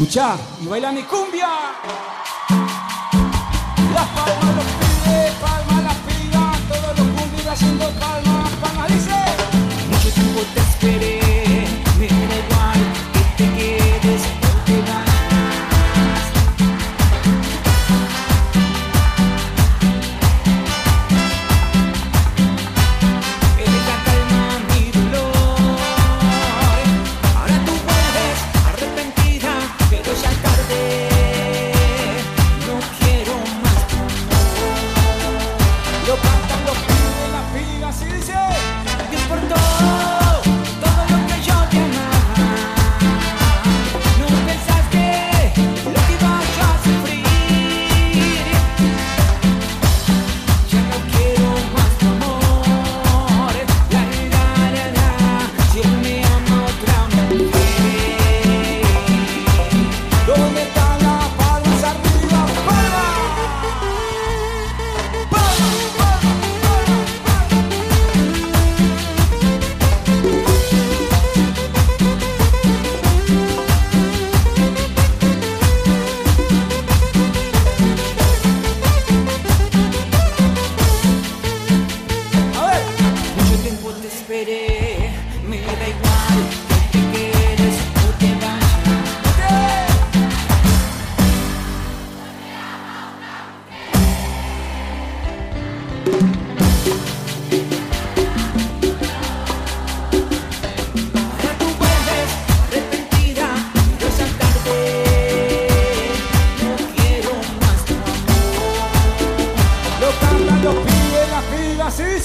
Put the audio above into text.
Escuchá y baila mi cumbia.